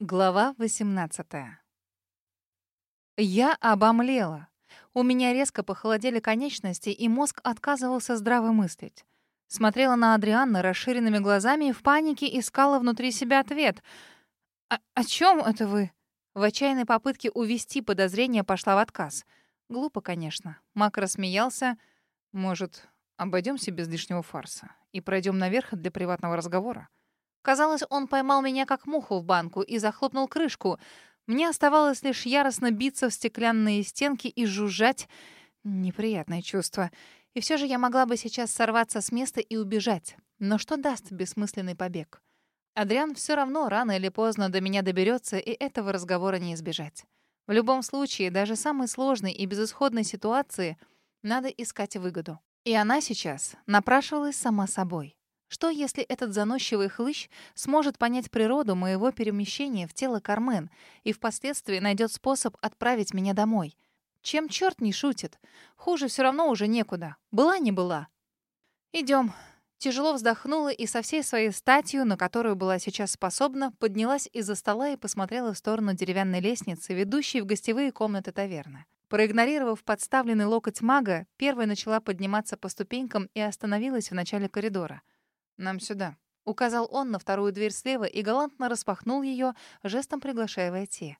Глава 18 Я обомлела. У меня резко похолодели конечности, и мозг отказывался здраво мыслить. Смотрела на Адрианна расширенными глазами и в панике искала внутри себя ответ. «А «О чем это вы?» В отчаянной попытке увести подозрение пошла в отказ. Глупо, конечно. Мак рассмеялся. «Может, обойдемся без лишнего фарса и пройдем наверх для приватного разговора?» Казалось, он поймал меня как муху в банку и захлопнул крышку. Мне оставалось лишь яростно биться в стеклянные стенки и жужжать. Неприятное чувство. И все же я могла бы сейчас сорваться с места и убежать. Но что даст бессмысленный побег? Адриан все равно рано или поздно до меня доберется, и этого разговора не избежать. В любом случае, даже самой сложной и безысходной ситуации надо искать выгоду. И она сейчас напрашивалась сама собой. Что, если этот заносчивый хлыщ сможет понять природу моего перемещения в тело Кармен и впоследствии найдет способ отправить меня домой? Чем черт не шутит? Хуже все равно уже некуда. Была не была. Идем. Тяжело вздохнула и со всей своей статью, на которую была сейчас способна, поднялась из-за стола и посмотрела в сторону деревянной лестницы, ведущей в гостевые комнаты таверны. Проигнорировав подставленный локоть мага, первой начала подниматься по ступенькам и остановилась в начале коридора. «Нам сюда», — указал он на вторую дверь слева и галантно распахнул ее, жестом приглашая войти.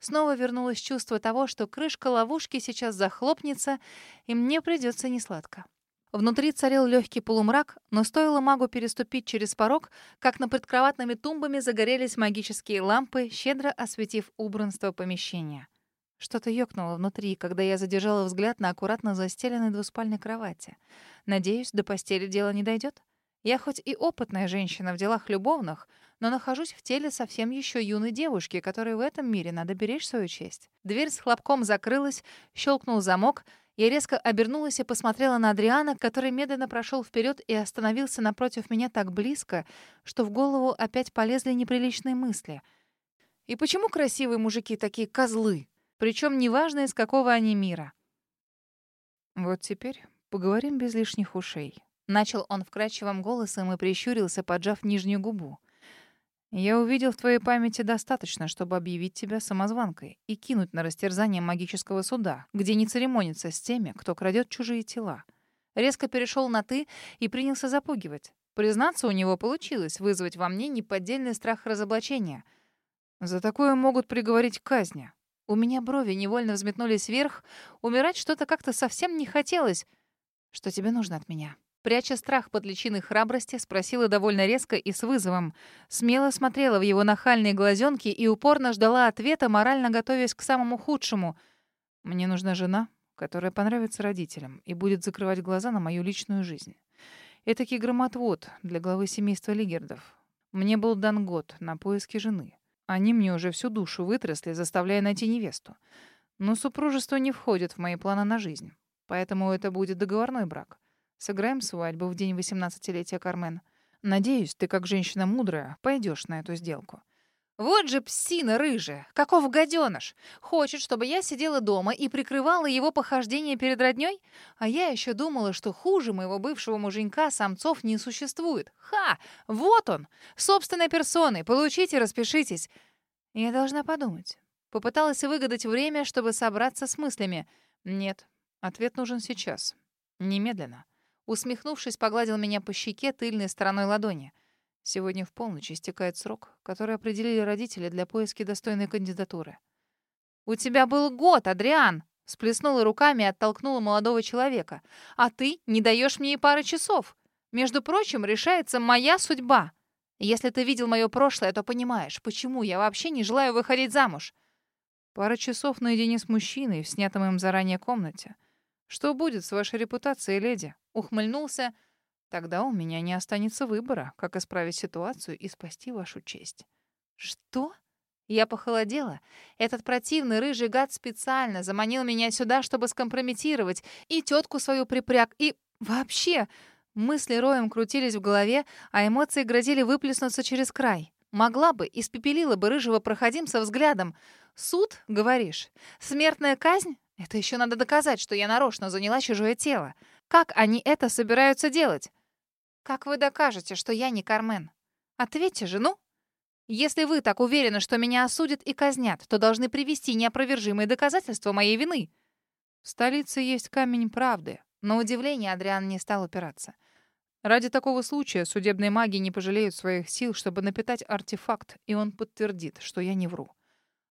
Снова вернулось чувство того, что крышка ловушки сейчас захлопнется, и мне придется несладко. Внутри царил легкий полумрак, но стоило магу переступить через порог, как на предкроватными тумбами загорелись магические лампы, щедро осветив убранство помещения. Что-то ёкнуло внутри, когда я задержала взгляд на аккуратно застеленной двуспальной кровати. Надеюсь, до постели дело не дойдет. Я хоть и опытная женщина в делах любовных, но нахожусь в теле совсем еще юной девушки, которой в этом мире надо беречь свою честь. Дверь с хлопком закрылась, щелкнул замок. Я резко обернулась и посмотрела на Адриана, который медленно прошел вперед и остановился напротив меня так близко, что в голову опять полезли неприличные мысли. И почему красивые мужики такие козлы? Причем неважно, из какого они мира. Вот теперь поговорим без лишних ушей. Начал он вкрадчивым голосом и прищурился, поджав нижнюю губу. «Я увидел в твоей памяти достаточно, чтобы объявить тебя самозванкой и кинуть на растерзание магического суда, где не церемонится с теми, кто крадет чужие тела». Резко перешел на «ты» и принялся запугивать. Признаться, у него получилось вызвать во мне неподдельный страх разоблачения. За такое могут приговорить к казни. У меня брови невольно взметнулись вверх. Умирать что-то как-то совсем не хотелось. Что тебе нужно от меня? Пряча страх под личиной храбрости, спросила довольно резко и с вызовом. Смело смотрела в его нахальные глазенки и упорно ждала ответа, морально готовясь к самому худшему. «Мне нужна жена, которая понравится родителям и будет закрывать глаза на мою личную жизнь. Этакий громотвод для главы семейства Лигердов. Мне был дан год на поиски жены. Они мне уже всю душу вытрясли, заставляя найти невесту. Но супружество не входит в мои планы на жизнь. Поэтому это будет договорной брак. Сыграем свадьбу в день восемнадцатилетия Кармен. Надеюсь, ты, как женщина мудрая, пойдешь на эту сделку. Вот же псина рыжая, каков гаденыш. Хочет, чтобы я сидела дома и прикрывала его похождения перед роднёй? А я еще думала, что хуже моего бывшего муженька самцов не существует. Ха! Вот он! Собственной персоной. Получите, распишитесь. Я должна подумать. Попыталась выгадать время, чтобы собраться с мыслями. Нет, ответ нужен сейчас. Немедленно. Усмехнувшись, погладил меня по щеке тыльной стороной ладони. Сегодня в полночь истекает срок, который определили родители для поиски достойной кандидатуры. «У тебя был год, Адриан!» Сплеснула руками и оттолкнула молодого человека. «А ты не даешь мне и пары часов. Между прочим, решается моя судьба. Если ты видел мое прошлое, то понимаешь, почему я вообще не желаю выходить замуж». Пара часов наедине с мужчиной в снятом им заранее комнате. Что будет с вашей репутацией, леди? Ухмыльнулся. Тогда у меня не останется выбора, как исправить ситуацию и спасти вашу честь. Что? Я похолодела. Этот противный рыжий гад специально заманил меня сюда, чтобы скомпрометировать, и тетку свою припряг, и вообще... Мысли роем крутились в голове, а эмоции грозили выплеснуться через край. Могла бы, испепелила бы рыжего проходимца взглядом. «Суд, говоришь? Смертная казнь? Это еще надо доказать, что я нарочно заняла чужое тело. Как они это собираются делать? Как вы докажете, что я не Кармен? Ответьте же, ну. Если вы так уверены, что меня осудят и казнят, то должны привести неопровержимые доказательства моей вины. В столице есть камень правды. На удивление Адриан не стал упираться. Ради такого случая судебные маги не пожалеют своих сил, чтобы напитать артефакт, и он подтвердит, что я не вру.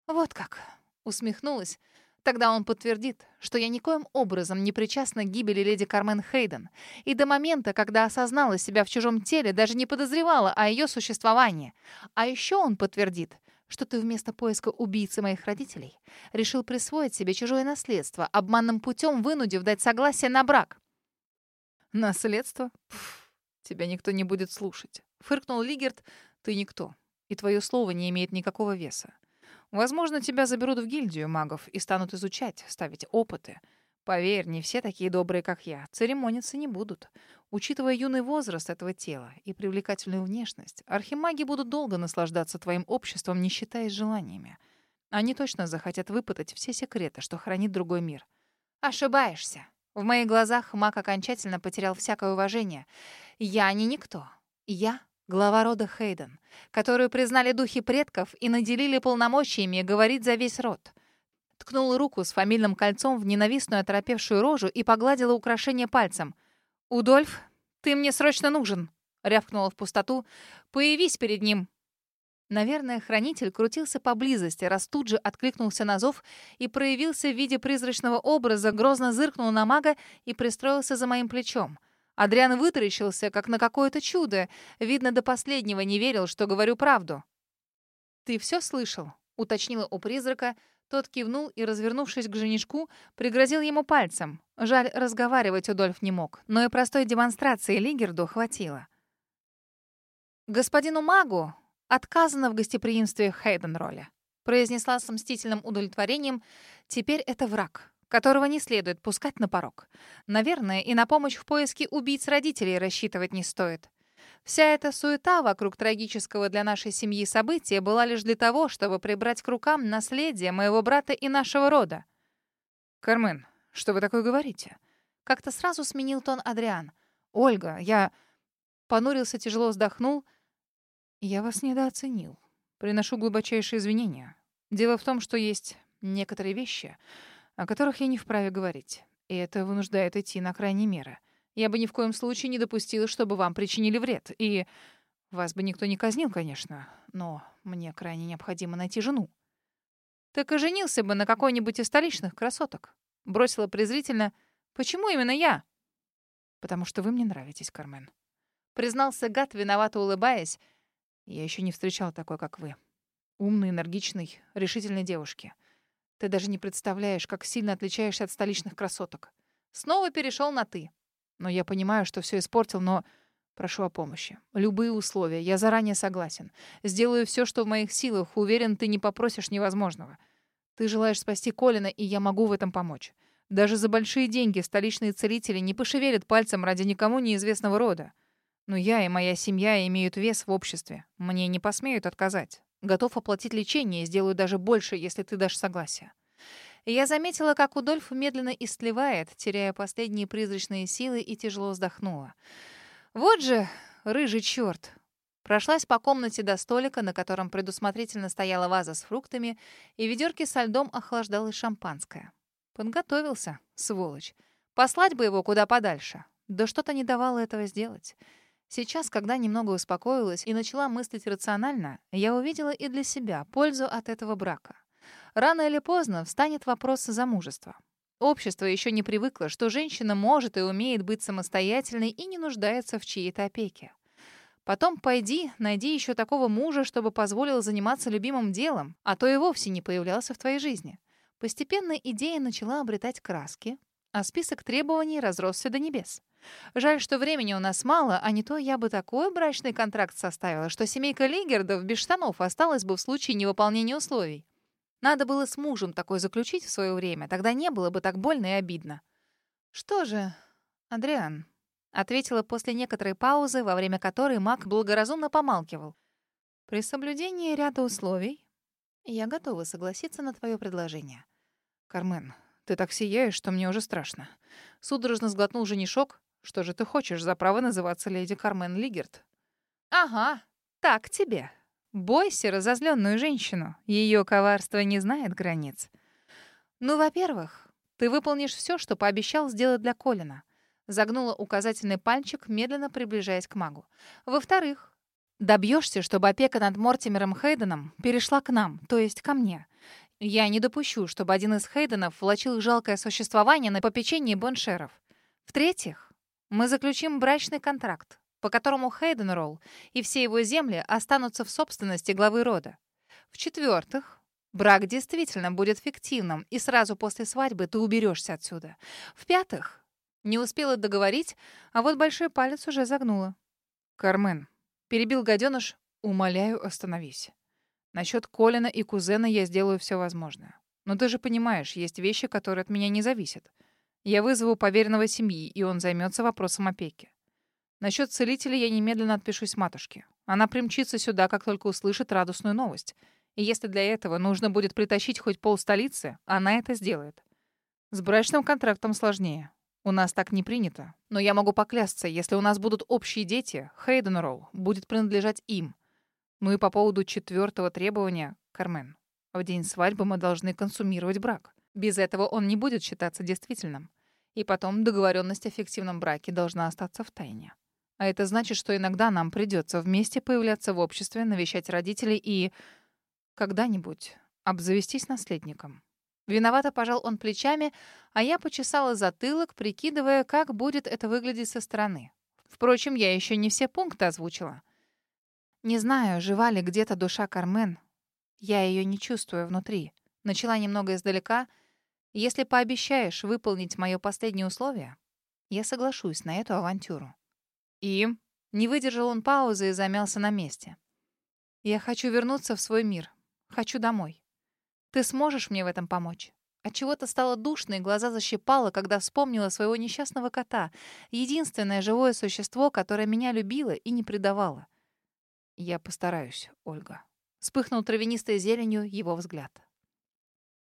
Вот как. Усмехнулась. Тогда он подтвердит, что я никоим образом не причастна к гибели леди Кармен Хейден, и до момента, когда осознала себя в чужом теле, даже не подозревала о ее существовании. А еще он подтвердит, что ты вместо поиска убийцы моих родителей решил присвоить себе чужое наследство, обманным путем вынудив дать согласие на брак. Наследство? Пф, тебя никто не будет слушать. Фыркнул Лигерт. Ты никто, и твое слово не имеет никакого веса. Возможно, тебя заберут в гильдию магов и станут изучать, ставить опыты. Поверь, не все такие добрые, как я. Церемониться не будут. Учитывая юный возраст этого тела и привлекательную внешность, архимаги будут долго наслаждаться твоим обществом, не считаясь желаниями. Они точно захотят выпытать все секреты, что хранит другой мир. Ошибаешься. В моих глазах маг окончательно потерял всякое уважение. Я не никто. Я глава рода Хейден, которую признали духи предков и наделили полномочиями говорить за весь род. Ткнула руку с фамильным кольцом в ненавистную оторопевшую рожу и погладила украшение пальцем. «Удольф, ты мне срочно нужен!» — рявкнула в пустоту. «Появись перед ним!» Наверное, хранитель крутился поблизости, раз тут же откликнулся на зов и проявился в виде призрачного образа, грозно зыркнул на мага и пристроился за моим плечом. Адриан вытаращился, как на какое-то чудо. Видно, до последнего не верил, что говорю правду. «Ты все слышал?» — уточнила у призрака. Тот кивнул и, развернувшись к женишку, пригрозил ему пальцем. Жаль, разговаривать Удольф не мог, но и простой демонстрации Лигерду хватило. «Господину магу отказано в гостеприимстве Хейденролля», произнесла с мстительным удовлетворением. «Теперь это враг которого не следует пускать на порог. Наверное, и на помощь в поиске убийц родителей рассчитывать не стоит. Вся эта суета вокруг трагического для нашей семьи события была лишь для того, чтобы прибрать к рукам наследие моего брата и нашего рода. «Кармен, что вы такое говорите?» Как-то сразу сменил тон Адриан. «Ольга, я...» Понурился, тяжело вздохнул. «Я вас недооценил. Приношу глубочайшие извинения. Дело в том, что есть некоторые вещи, о которых я не вправе говорить. И это вынуждает идти на крайние меры. Я бы ни в коем случае не допустила, чтобы вам причинили вред. И вас бы никто не казнил, конечно, но мне крайне необходимо найти жену. Так и женился бы на какой-нибудь из столичных красоток. Бросила презрительно. Почему именно я? Потому что вы мне нравитесь, Кармен. Признался гад, виновато улыбаясь. Я еще не встречал такой, как вы. Умной, энергичной, решительной девушки. Ты даже не представляешь, как сильно отличаешься от столичных красоток. Снова перешел на «ты». Но я понимаю, что все испортил, но прошу о помощи. Любые условия. Я заранее согласен. Сделаю все, что в моих силах. Уверен, ты не попросишь невозможного. Ты желаешь спасти Колина, и я могу в этом помочь. Даже за большие деньги столичные целители не пошевелят пальцем ради никому неизвестного рода. Но я и моя семья имеют вес в обществе. Мне не посмеют отказать. Готов оплатить лечение сделаю даже больше, если ты дашь согласие. Я заметила, как Удольф медленно истлевает, теряя последние призрачные силы, и тяжело вздохнула. Вот же рыжий черт! Прошлась по комнате до столика, на котором предусмотрительно стояла ваза с фруктами, и ведерки со льдом охлаждалось шампанское. Подготовился, сволочь. Послать бы его куда подальше. Да что-то не давало этого сделать. Сейчас, когда немного успокоилась и начала мыслить рационально, я увидела и для себя пользу от этого брака. Рано или поздно встанет вопрос замужества. Общество еще не привыкло, что женщина может и умеет быть самостоятельной и не нуждается в чьей-то опеке. Потом пойди, найди еще такого мужа, чтобы позволил заниматься любимым делом, а то и вовсе не появлялся в твоей жизни. Постепенно идея начала обретать краски, а список требований разросся до небес. Жаль, что времени у нас мало, а не то я бы такой брачный контракт составила, что семейка Лигердов без штанов осталась бы в случае невыполнения условий. Надо было с мужем такой заключить в свое время, тогда не было бы так больно и обидно. «Что же, Адриан?» — ответила после некоторой паузы, во время которой маг благоразумно помалкивал. «При соблюдении ряда условий я готова согласиться на твое предложение». «Кармен, ты так сияешь, что мне уже страшно». Судорожно сглотнул женишок, что же ты хочешь за право называться леди Кармен Лигерт? Ага, так тебе. Бойся разозленную женщину. Ее коварство не знает границ. Ну, во-первых, ты выполнишь все, что пообещал сделать для Колина. Загнула указательный пальчик, медленно приближаясь к магу. Во-вторых, добьешься, чтобы опека над Мортимером Хейденом перешла к нам, то есть ко мне. Я не допущу, чтобы один из Хейденов влачил жалкое существование на попечении Боншеров. В-третьих, мы заключим брачный контракт, по которому Хейденролл и все его земли останутся в собственности главы рода. В-четвертых, брак действительно будет фиктивным, и сразу после свадьбы ты уберешься отсюда. В-пятых, не успела договорить, а вот большой палец уже загнула. «Кармен», — перебил гаденыш, — «умоляю, остановись. Насчет Колина и кузена я сделаю все возможное. Но ты же понимаешь, есть вещи, которые от меня не зависят. Я вызову поверенного семьи, и он займется вопросом опеки. Насчет целителя я немедленно отпишусь матушке. Она примчится сюда, как только услышит радостную новость. И если для этого нужно будет притащить хоть пол столицы, она это сделает. С брачным контрактом сложнее. У нас так не принято. Но я могу поклясться, если у нас будут общие дети, Хейден Роу будет принадлежать им. Ну и по поводу четвертого требования, Кармен. В день свадьбы мы должны консумировать брак. Без этого он не будет считаться действительным. И потом договоренность о фиктивном браке должна остаться в тайне. А это значит, что иногда нам придется вместе появляться в обществе, навещать родителей и когда-нибудь обзавестись наследником. Виновато пожал он плечами, а я почесала затылок, прикидывая, как будет это выглядеть со стороны. Впрочем, я еще не все пункты озвучила. Не знаю, жива ли где-то душа Кармен. Я ее не чувствую внутри. Начала немного издалека. Если пообещаешь выполнить мое последнее условие, я соглашусь на эту авантюру. И не выдержал он паузы и замялся на месте. Я хочу вернуться в свой мир. Хочу домой. Ты сможешь мне в этом помочь? От чего-то стало душно, и глаза защипало, когда вспомнила своего несчастного кота, единственное живое существо, которое меня любило и не предавало. «Я постараюсь, Ольга». Вспыхнул травянистой зеленью его взгляд.